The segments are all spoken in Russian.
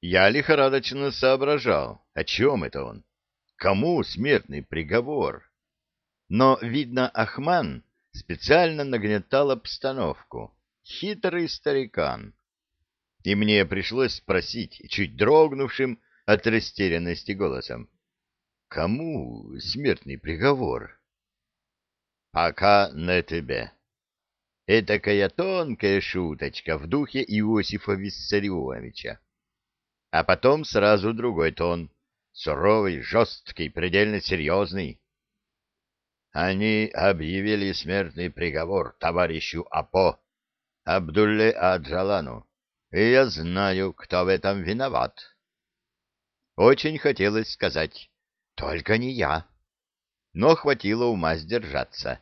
Я лихорадочно соображал, о чем это он, кому смертный приговор. Но, видно, Ахман специально нагнетал обстановку. Хитрый старикан. И мне пришлось спросить, чуть дрогнувшим от растерянности голосом, кому смертный приговор? Пока на тебе. Этакая тонкая шуточка в духе Иосифа Виссарионовича. А потом сразу другой тон, суровый, жесткий, предельно серьезный. Они объявили смертный приговор товарищу Апо, Абдулле Аджалану, и я знаю, кто в этом виноват. Очень хотелось сказать, только не я, но хватило ума сдержаться.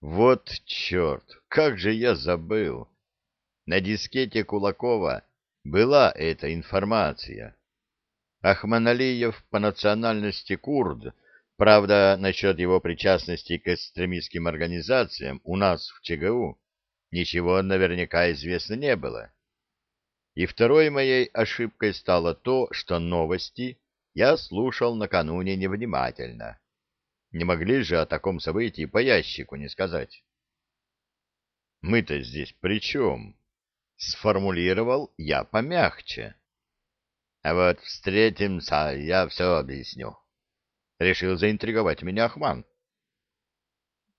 Вот черт, как же я забыл! На дискете Кулакова была эта информация. Ахманалиев по национальности курд, правда, насчет его причастности к экстремистским организациям у нас в ЧГУ ничего наверняка известно не было. И второй моей ошибкой стало то, что новости я слушал накануне невнимательно. Не могли же о таком событии по ящику не сказать. Мы-то здесь при чем? Сформулировал я помягче. А вот встретимся, я все объясню. Решил заинтриговать меня Ахман.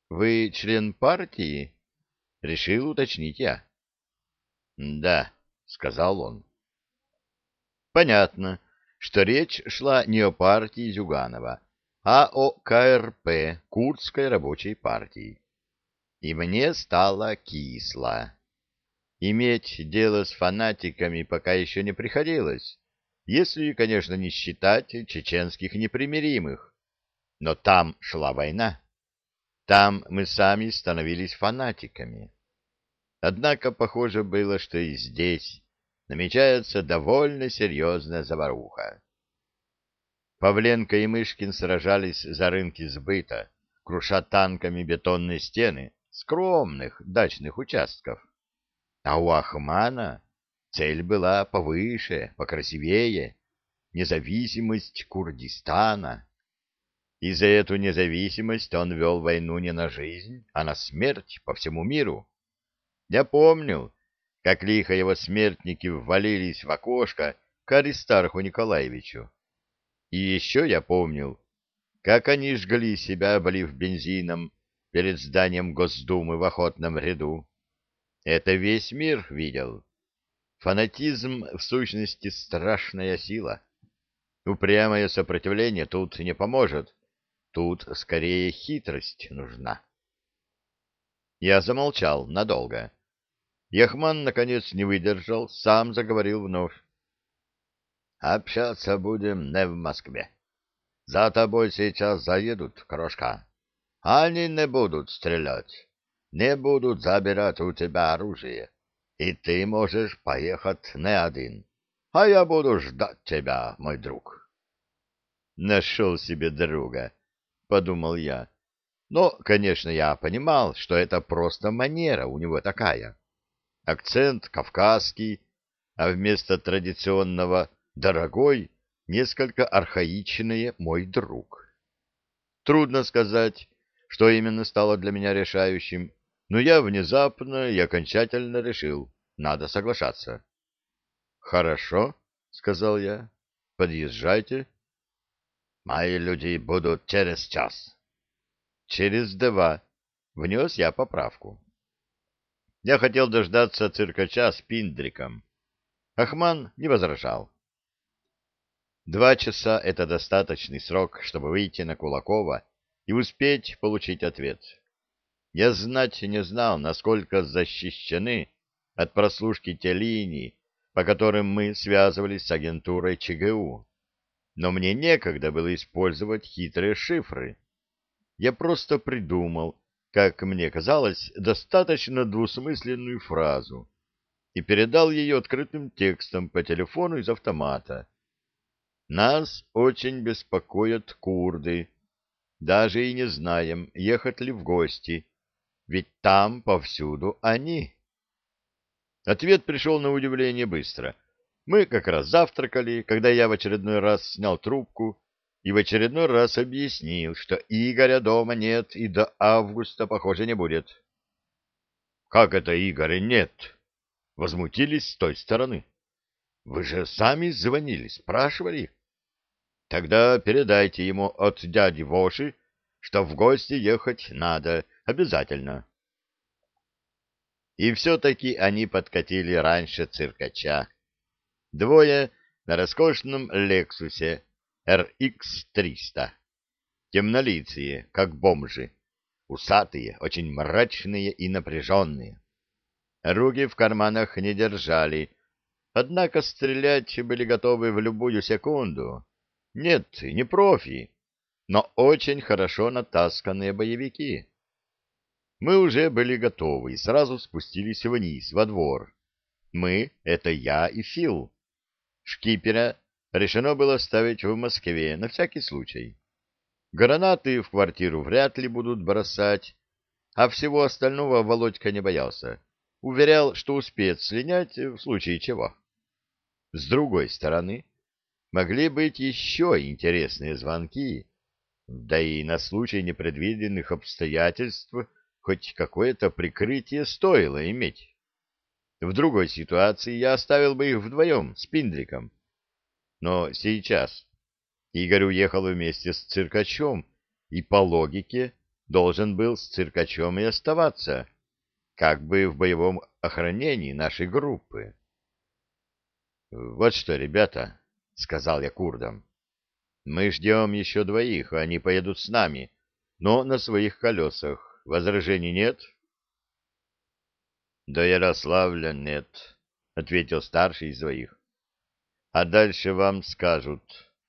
Вы член партии? Решил уточнить я. Да, сказал он. Понятно, что речь шла не о партии Зюганова, а о КРП, Курдской рабочей партии. И мне стало кисло. Иметь дело с фанатиками пока еще не приходилось, если, конечно, не считать чеченских непримиримых. Но там шла война. Там мы сами становились фанатиками. Однако похоже было, что и здесь намечается довольно серьезная заваруха. Павленко и Мышкин сражались за рынки сбыта, круша танками бетонные стены скромных дачных участков. А у Ахмана цель была повыше, покрасивее — независимость Курдистана. И за эту независимость он вел войну не на жизнь, а на смерть по всему миру. Я помню, как лихо его смертники ввалились в окошко к Аристарху Николаевичу. И еще я помнил, как они жгли себя, облив бензином, перед зданием Госдумы в охотном ряду. Это весь мир видел. Фанатизм, в сущности, страшная сила. Упрямое сопротивление тут не поможет. Тут скорее хитрость нужна. Я замолчал надолго. Яхман, наконец, не выдержал, сам заговорил вновь. Общаться будем не в Москве. За тобой сейчас заедут, крошка. Они не будут стрелять, не будут забирать у тебя оружие. И ты можешь поехать не один, а я буду ждать тебя, мой друг. Нашел себе друга, подумал я. Но, конечно, я понимал, что это просто манера у него такая. Акцент кавказский, а вместо традиционного дорогой, несколько архаичное мой друг. Трудно сказать, что именно стало для меня решающим, но я внезапно и окончательно решил, надо соглашаться. «Хорошо», — сказал я, — «подъезжайте». «Мои люди будут через час». «Через два», — внес я поправку. Я хотел дождаться циркача с Пиндриком. Ахман не возражал. Два часа — это достаточный срок, чтобы выйти на Кулакова и успеть получить ответ. Я знать не знал, насколько защищены от прослушки те линии, по которым мы связывались с агентурой ЧГУ. Но мне некогда было использовать хитрые шифры. Я просто придумал, как мне казалось, достаточно двусмысленную фразу и передал ее открытым текстом по телефону из автомата. Нас очень беспокоят курды. Даже и не знаем, ехать ли в гости, ведь там повсюду они. Ответ пришел на удивление быстро. Мы как раз завтракали, когда я в очередной раз снял трубку и в очередной раз объяснил, что Игоря дома нет и до августа, похоже, не будет. — Как это Игоря нет? — возмутились с той стороны. — Вы же сами звонили, спрашивали. — Тогда передайте ему от дяди Воши, что в гости ехать надо обязательно. И все-таки они подкатили раньше циркача. Двое на роскошном «Лексусе» RX-300. Темнолицые, как бомжи. Усатые, очень мрачные и напряженные. Руки в карманах не держали, однако стрелять были готовы в любую секунду. Нет, не профи, но очень хорошо натасканные боевики. Мы уже были готовы и сразу спустились вниз, во двор. Мы — это я и Фил. Шкипера решено было ставить в Москве на всякий случай. Гранаты в квартиру вряд ли будут бросать, а всего остального Володька не боялся. Уверял, что успеет слинять в случае чего. С другой стороны, могли быть еще интересные звонки, да и на случай непредвиденных обстоятельств хоть какое-то прикрытие стоило иметь. В другой ситуации я оставил бы их вдвоем с Пиндриком, но сейчас Игорь уехал вместе с циркачом и, по логике, должен был с циркачом и оставаться, как бы в боевом охранении нашей группы. «Вот что, ребята», — сказал я курдам, — «мы ждем еще двоих, они поедут с нами, но на своих колесах. Возражений нет?» «До Ярославля нет», — ответил старший из двоих. А дальше вам скажут.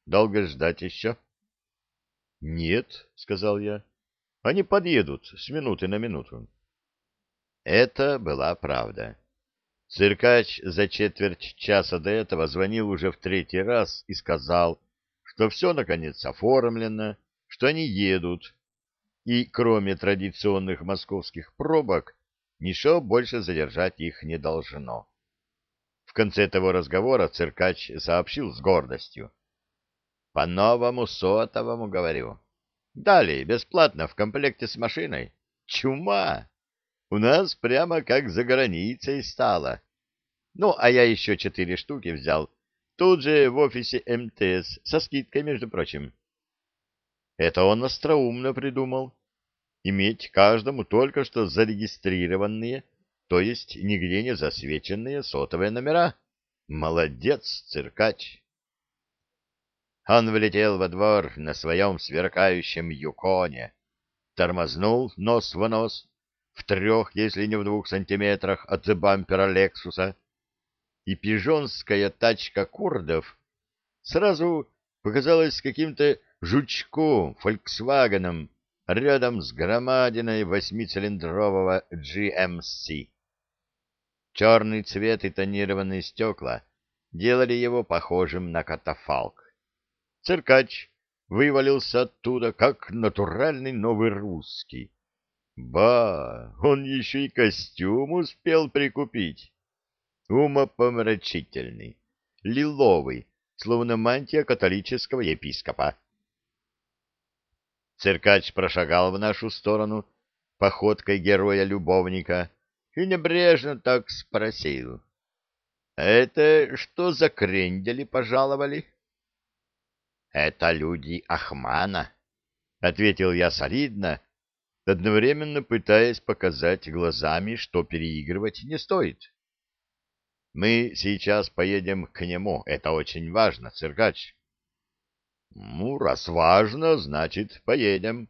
Долго ждать еще? — Нет, — сказал я. — Они подъедут с минуты на минуту. Это была правда. Циркач за четверть часа до этого звонил уже в третий раз и сказал, что все, наконец, оформлено, что они едут, и, кроме традиционных московских пробок, ничего больше задержать их не должно конце того разговора циркач сообщил с гордостью. «По новому сотовому, говорю. Далее, бесплатно, в комплекте с машиной. Чума! У нас прямо как за границей стало. Ну, а я еще четыре штуки взял. Тут же в офисе МТС, со скидкой, между прочим. Это он остроумно придумал. Иметь каждому только что зарегистрированные то есть нигде не засвеченные сотовые номера. Молодец, циркач! Он влетел во двор на своем сверкающем юконе, тормознул нос в нос, в трех, если не в двух сантиметрах от бампера Лексуса, и пижонская тачка курдов сразу показалась каким-то жучком, фольксвагеном, рядом с громадиной восьмицилиндрового GMC. Черный цвет и тонированные стекла делали его похожим на катафалк. Циркач вывалился оттуда, как натуральный новый русский. Ба, он еще и костюм успел прикупить. Умопомрачительный, лиловый, словно мантия католического епископа. Циркач прошагал в нашу сторону походкой героя-любовника и небрежно так спросил. — Это что за крендели пожаловали? — Это люди Ахмана, — ответил я солидно, одновременно пытаясь показать глазами, что переигрывать не стоит. — Мы сейчас поедем к нему, это очень важно, циркач. — Ну, раз важно, значит, поедем.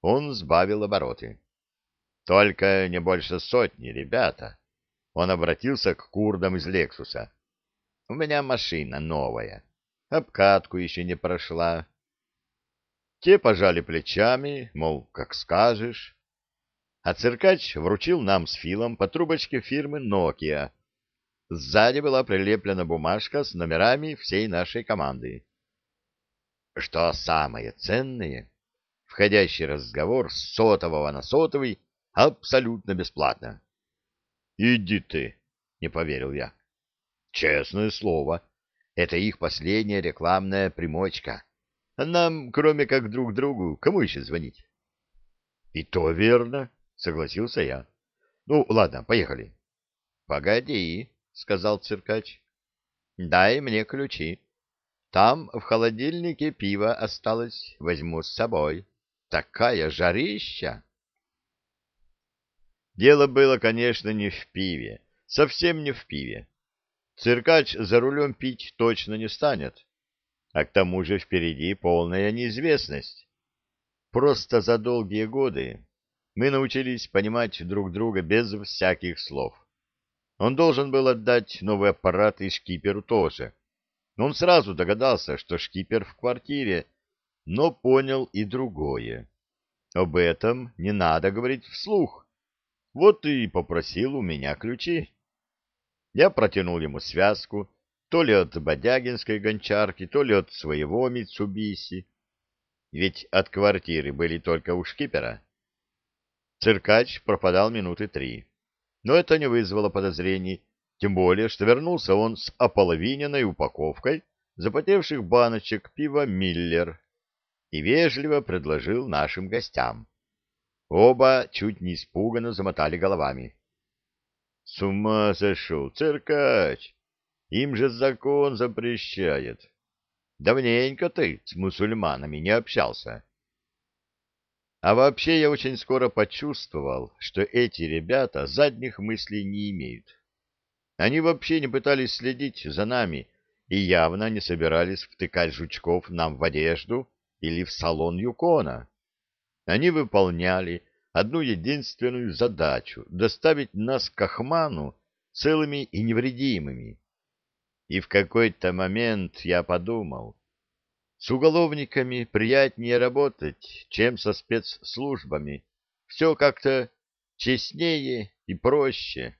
Он сбавил обороты. Только не больше сотни, ребята. Он обратился к курдам из Лексуса. У меня машина новая. Обкатку еще не прошла. Те пожали плечами, мол, как скажешь. А циркач вручил нам с Филом по трубочке фирмы Nokia. Сзади была прилеплена бумажка с номерами всей нашей команды. Что самое ценное, входящий разговор с сотового на сотовый Абсолютно бесплатно. — Иди ты, — не поверил я. — Честное слово, это их последняя рекламная примочка. Нам, кроме как друг другу, кому еще звонить? — И то верно, — согласился я. — Ну, ладно, поехали. — Погоди, — сказал циркач. — Дай мне ключи. Там в холодильнике пиво осталось, возьму с собой. Такая жарища! Дело было, конечно, не в пиве, совсем не в пиве. Циркач за рулем пить точно не станет, а к тому же впереди полная неизвестность. Просто за долгие годы мы научились понимать друг друга без всяких слов. Он должен был отдать новый аппарат и шкиперу тоже. Он сразу догадался, что шкипер в квартире, но понял и другое. Об этом не надо говорить вслух. Вот и попросил у меня ключи. Я протянул ему связку, то ли от бодягинской гончарки, то ли от своего Митсубиси. Ведь от квартиры были только у шкипера. Циркач пропадал минуты три. Но это не вызвало подозрений, тем более, что вернулся он с ополовиненной упаковкой запотевших баночек пива «Миллер» и вежливо предложил нашим гостям. Оба чуть не испуганно замотали головами. — С ума сошел, циркач! Им же закон запрещает. Давненько ты с мусульманами не общался. А вообще я очень скоро почувствовал, что эти ребята задних мыслей не имеют. Они вообще не пытались следить за нами и явно не собирались втыкать жучков нам в одежду или в салон Юкона. Они выполняли одну единственную задачу — доставить нас к Ахману целыми и невредимыми. И в какой-то момент я подумал, с уголовниками приятнее работать, чем со спецслужбами. Все как-то честнее и проще.